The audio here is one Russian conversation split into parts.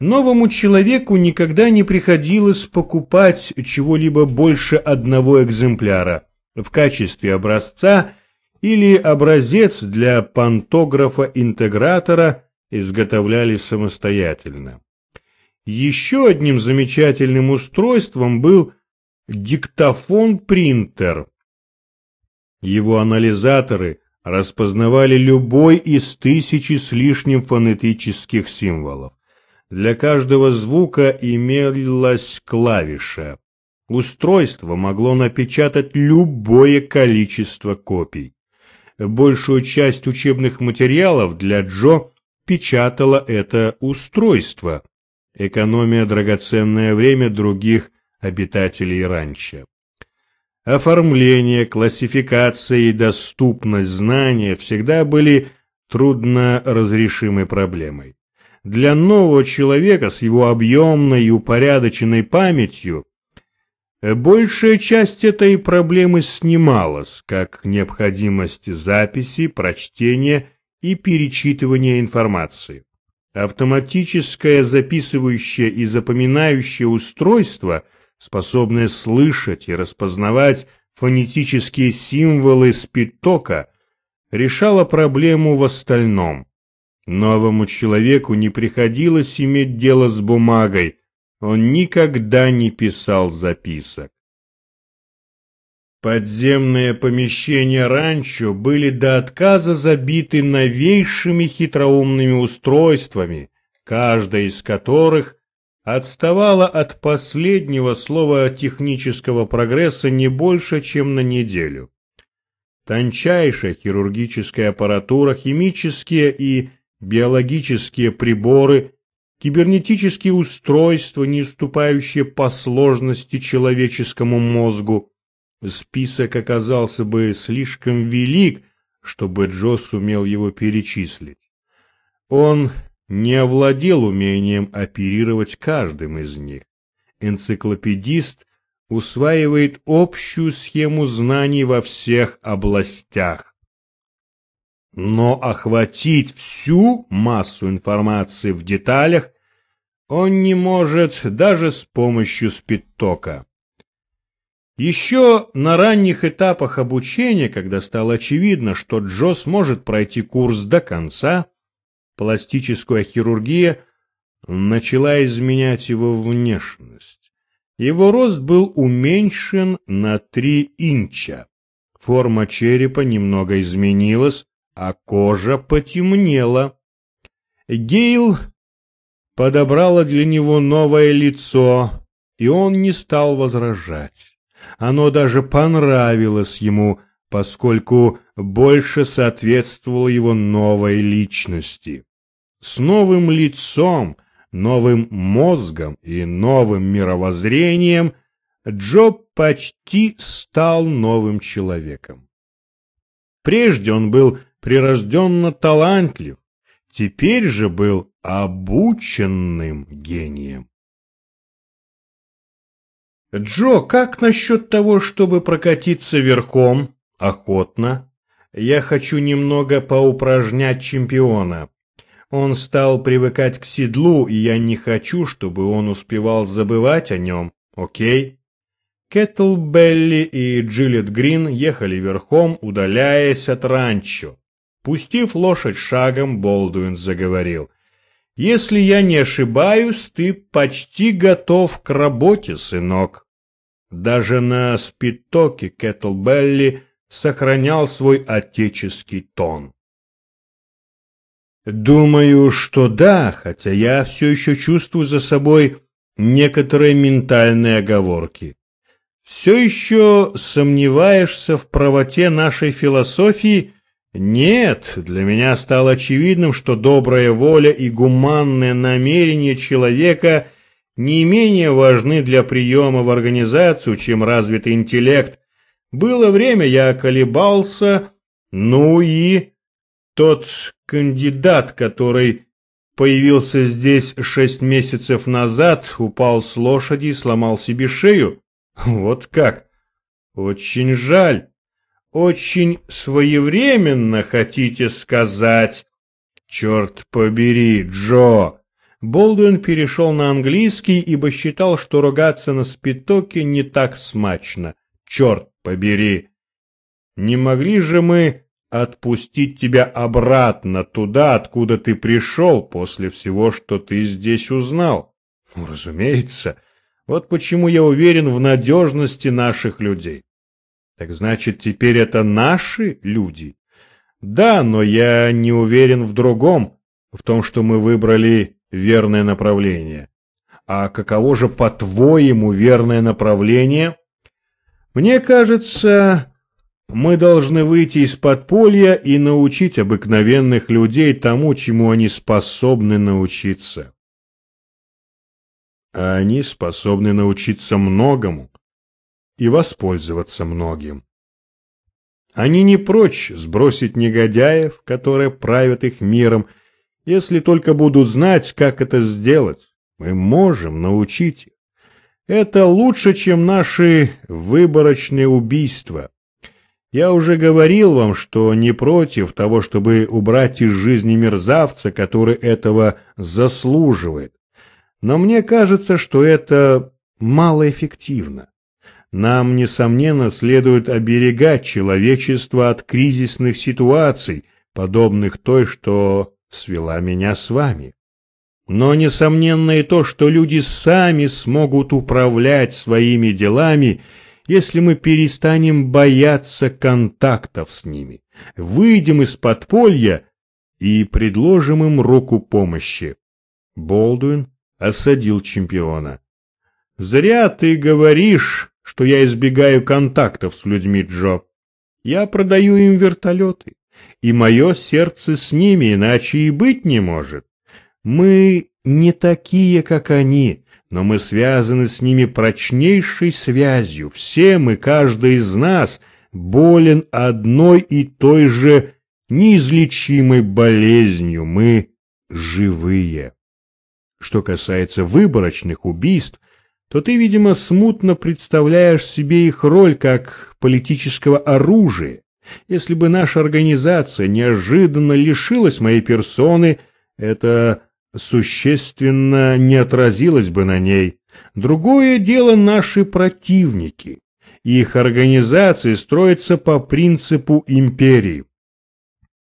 Новому человеку никогда не приходилось покупать чего-либо больше одного экземпляра в качестве образца или образец для пантографа-интегратора изготовляли самостоятельно. Еще одним замечательным устройством был диктофон-принтер. Его анализаторы распознавали любой из тысячи с лишним фонетических символов. Для каждого звука имелась клавиша. Устройство могло напечатать любое количество копий. Большую часть учебных материалов для Джо печатало это устройство, экономия драгоценное время других обитателей ранчо. Оформление, классификация и доступность знания всегда были трудно разрешимой проблемой. Для нового человека с его объемной и упорядоченной памятью большая часть этой проблемы снималась, как необходимость записи, прочтения и перечитывания информации. Автоматическое записывающее и запоминающее устройство, способное слышать и распознавать фонетические символы спитока, решало проблему в остальном. Новому человеку не приходилось иметь дело с бумагой, он никогда не писал записок. Подземные помещения ранчо были до отказа забиты новейшими хитроумными устройствами, каждое из которых отставало от последнего слова технического прогресса не больше, чем на неделю. Тончайшая хирургическая аппаратура, химические и биологические приборы, кибернетические устройства, не уступающие по сложности человеческому мозгу. Список оказался бы слишком велик, чтобы Джо сумел его перечислить. Он не овладел умением оперировать каждым из них. Энциклопедист усваивает общую схему знаний во всех областях. Но охватить всю массу информации в деталях он не может даже с помощью спидтока. Еще на ранних этапах обучения, когда стало очевидно, что Джо сможет пройти курс до конца, пластическая хирургия начала изменять его внешность. Его рост был уменьшен на 3 инча. Форма черепа немного изменилась, а кожа потемнела. Гейл подобрала для него новое лицо, и он не стал возражать. Оно даже понравилось ему, поскольку больше соответствовало его новой личности. С новым лицом, новым мозгом и новым мировоззрением Джо почти стал новым человеком. Прежде он был прирожденно талантлив, теперь же был обученным гением. «Джо, как насчет того, чтобы прокатиться верхом?» «Охотно. Я хочу немного поупражнять чемпиона. Он стал привыкать к седлу, и я не хочу, чтобы он успевал забывать о нем, окей?» Кэтл Белли и Джилет Грин ехали верхом, удаляясь от ранчо. Пустив лошадь шагом, Болдуин заговорил. «Если я не ошибаюсь, ты почти готов к работе, сынок». Даже на спитоке Кэтлбелли сохранял свой отеческий тон. «Думаю, что да, хотя я все еще чувствую за собой некоторые ментальные оговорки. Все еще сомневаешься в правоте нашей философии – нет, для меня стало очевидным, что добрая воля и гуманное намерение человека не менее важны для приема в организацию, чем развитый интеллект. Было время, я колебался, ну и тот кандидат, который появился здесь шесть месяцев назад, упал с лошади и сломал себе шею. Вот как! Очень жаль. Очень своевременно, хотите сказать? Черт побери, Джо, Болдуин перешел на английский, ибо считал, что ругаться на спитоке не так смачно. Черт побери! Не могли же мы отпустить тебя обратно туда, откуда ты пришел после всего, что ты здесь узнал? Ну, разумеется. Вот почему я уверен в надежности наших людей. Так значит, теперь это наши люди? Да, но я не уверен в другом, в том, что мы выбрали верное направление. А каково же, по-твоему, верное направление? Мне кажется, мы должны выйти из подполья и научить обыкновенных людей тому, чему они способны научиться. А они способны научиться многому и воспользоваться многим. Они не прочь сбросить негодяев, которые правят их миром, если только будут знать, как это сделать. Мы можем научить их. Это лучше, чем наши выборочные убийства. Я уже говорил вам, что не против того, чтобы убрать из жизни мерзавца, который этого заслуживает. Но мне кажется, что это малоэффективно. Нам, несомненно, следует оберегать человечество от кризисных ситуаций, подобных той, что свела меня с вами. Но несомненно и то, что люди сами смогут управлять своими делами, если мы перестанем бояться контактов с ними, выйдем из подполья и предложим им руку помощи. Болдуин осадил чемпиона. «Зря ты говоришь, что я избегаю контактов с людьми, Джо. Я продаю им вертолеты, и мое сердце с ними, иначе и быть не может. Мы не такие, как они, но мы связаны с ними прочнейшей связью. Все мы, каждый из нас, болен одной и той же неизлечимой болезнью. Мы живые. Что касается выборочных убийств, то ты, видимо, смутно представляешь себе их роль как политического оружия. Если бы наша организация неожиданно лишилась моей персоны, это существенно не отразилось бы на ней. Другое дело наши противники. Их организации строятся по принципу империи.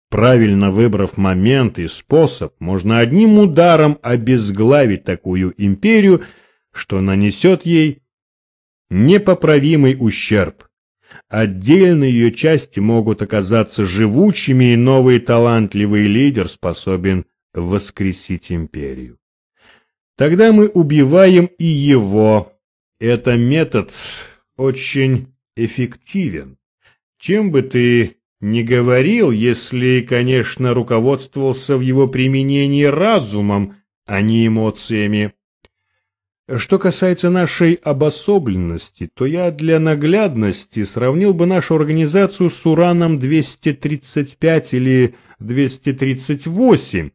Правильно выбрав момент и способ, можно одним ударом обезглавить такую империю – что нанесет ей непоправимый ущерб. Отдельные ее части могут оказаться живучими, и новый талантливый лидер способен воскресить империю. Тогда мы убиваем и его. Это метод очень эффективен. Чем бы ты ни говорил, если, конечно, руководствовался в его применении разумом, а не эмоциями. Что касается нашей обособленности, то я для наглядности сравнил бы нашу организацию с ураном-235 или 238,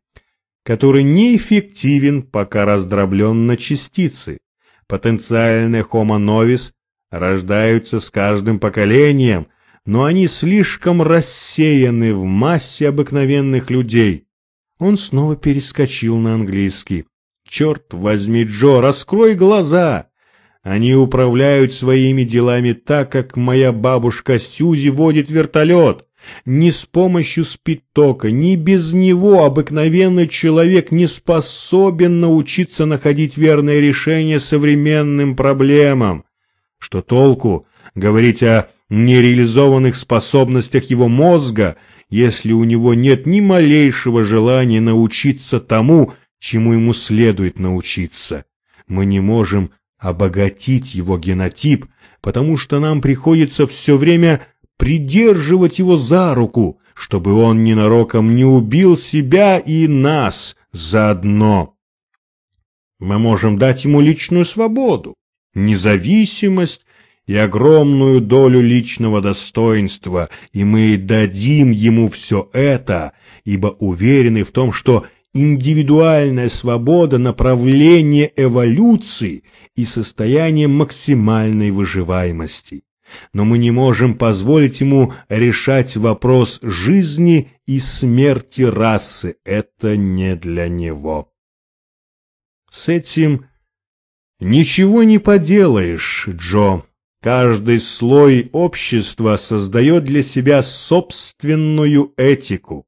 который неэффективен, пока раздроблен на частицы. Потенциальные homo novis рождаются с каждым поколением, но они слишком рассеяны в массе обыкновенных людей. Он снова перескочил на английский. Черт возьми, Джо, раскрой глаза! Они управляют своими делами так, как моя бабушка Сьюзи водит вертолет. Ни с помощью спитока, ни без него обыкновенный человек не способен научиться находить верное решение современным проблемам. Что толку говорить о нереализованных способностях его мозга, если у него нет ни малейшего желания научиться тому, чему ему следует научиться. Мы не можем обогатить его генотип, потому что нам приходится все время придерживать его за руку, чтобы он ненароком не убил себя и нас заодно. Мы можем дать ему личную свободу, независимость и огромную долю личного достоинства, и мы дадим ему все это, ибо уверены в том, что индивидуальная свобода направления эволюции и состояние максимальной выживаемости. Но мы не можем позволить ему решать вопрос жизни и смерти расы. Это не для него. С этим ничего не поделаешь, Джо. Каждый слой общества создает для себя собственную этику.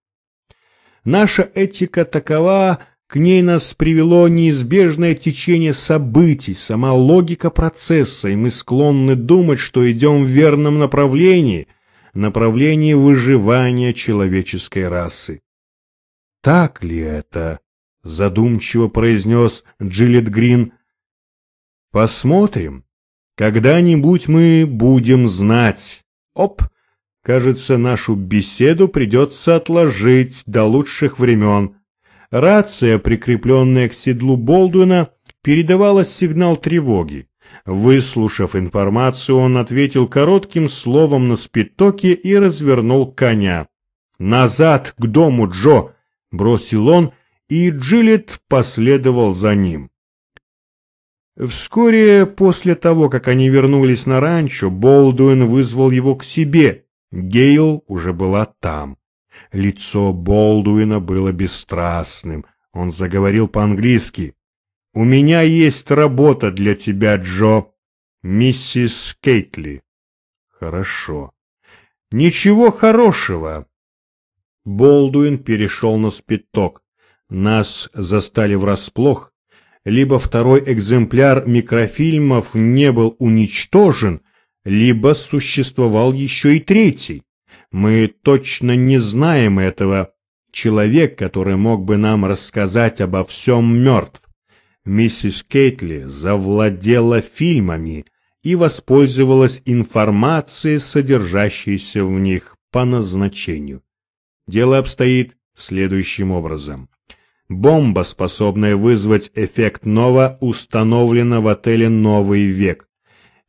Наша этика такова, к ней нас привело неизбежное течение событий, сама логика процесса, и мы склонны думать, что идем в верном направлении, направлении выживания человеческой расы. «Так ли это?» — задумчиво произнес Джилет Грин. «Посмотрим. Когда-нибудь мы будем знать. Оп! Кажется, нашу беседу придется отложить до лучших времен». Рация, прикрепленная к седлу Болдуина, передавала сигнал тревоги. Выслушав информацию, он ответил коротким словом на спитоке и развернул коня. «Назад, к дому, Джо!» — бросил он, и Джилет последовал за ним. Вскоре после того, как они вернулись на ранчо, Болдуин вызвал его к себе. Гейл уже была там. Лицо Болдуина было бесстрастным. Он заговорил по-английски. «У меня есть работа для тебя, Джо. Миссис Кейтли». «Хорошо». «Ничего хорошего». Болдуин перешел на спиток. Нас застали врасплох. Либо второй экземпляр микрофильмов не был уничтожен, либо существовал еще и третий. Мы точно не знаем этого. Человек, который мог бы нам рассказать обо всем, мертв. Миссис Кейтли завладела фильмами и воспользовалась информацией, содержащейся в них по назначению. Дело обстоит следующим образом. Бомба, способная вызвать эффект Нова, установлена в отеле «Новый век».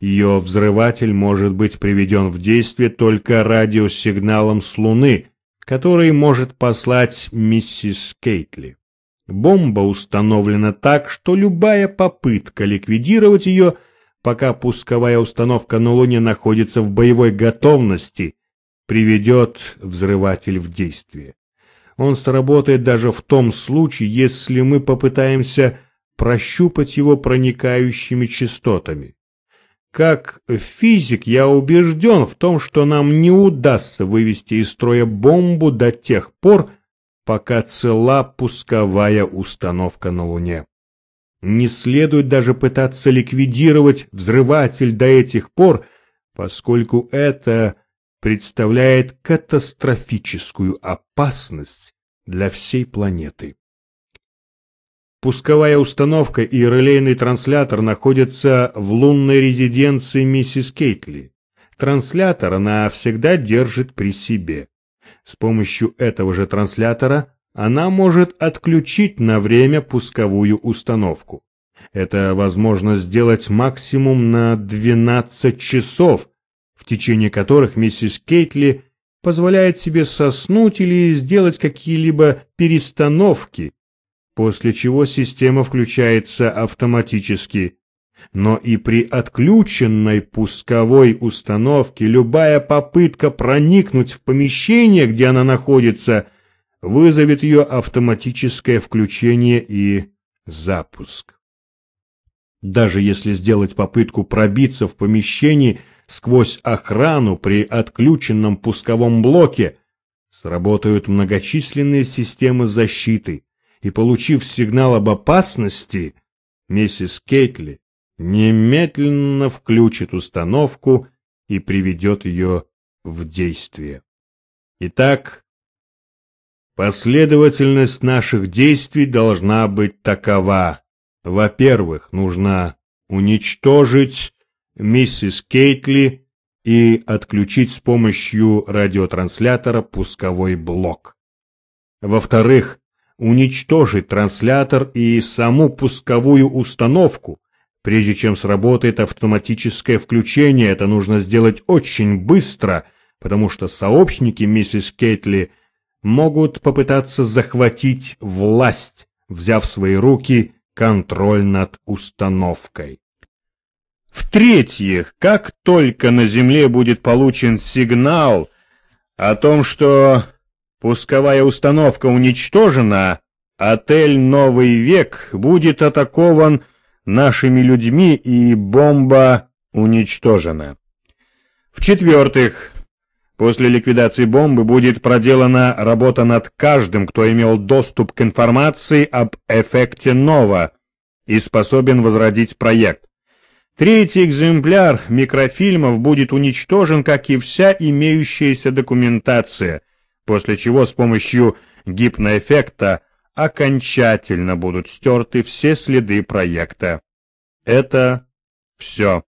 Ее взрыватель может быть приведен в действие только радиосигналом с Луны, который может послать миссис Кейтли. Бомба установлена так, что любая попытка ликвидировать ее, пока пусковая установка на Луне находится в боевой готовности, приведет взрыватель в действие. Он сработает даже в том случае, если мы попытаемся прощупать его проникающими частотами. Как физик я убежден в том, что нам не удастся вывести из строя бомбу до тех пор, пока цела пусковая установка на Луне. Не следует даже пытаться ликвидировать взрыватель до этих пор, поскольку это представляет катастрофическую опасность для всей планеты. Пусковая установка и релейный транслятор находятся в лунной резиденции миссис Кейтли. Транслятор она всегда держит при себе. С помощью этого же транслятора она может отключить на время пусковую установку. Это возможно сделать максимум на 12 часов, в течение которых миссис Кейтли позволяет себе соснуть или сделать какие-либо перестановки, после чего система включается автоматически. Но и при отключенной пусковой установке любая попытка проникнуть в помещение, где она находится, вызовет ее автоматическое включение и запуск. Даже если сделать попытку пробиться в помещении сквозь охрану при отключенном пусковом блоке, сработают многочисленные системы защиты, и, получив сигнал об опасности, миссис Кейтли немедленно включит установку и приведет ее в действие. Итак, последовательность наших действий должна быть такова. Во-первых, нужно уничтожить миссис Кейтли и отключить с помощью радиотранслятора пусковой блок. Во-вторых, уничтожить транслятор и саму пусковую установку. Прежде чем сработает автоматическое включение, это нужно сделать очень быстро, потому что сообщники миссис Кейтли могут попытаться захватить власть, взяв в свои руки контроль над установкой. В-третьих, как только на Земле будет получен сигнал о том, что Пусковая установка уничтожена, отель «Новый век» будет атакован нашими людьми и бомба уничтожена. В-четвертых, после ликвидации бомбы будет проделана работа над каждым, кто имел доступ к информации об эффекте Нова и способен возродить проект. Третий экземпляр микрофильмов будет уничтожен, как и вся имеющаяся документация, после чего с помощью гипноэффекта окончательно будут стерты все следы проекта. Это все.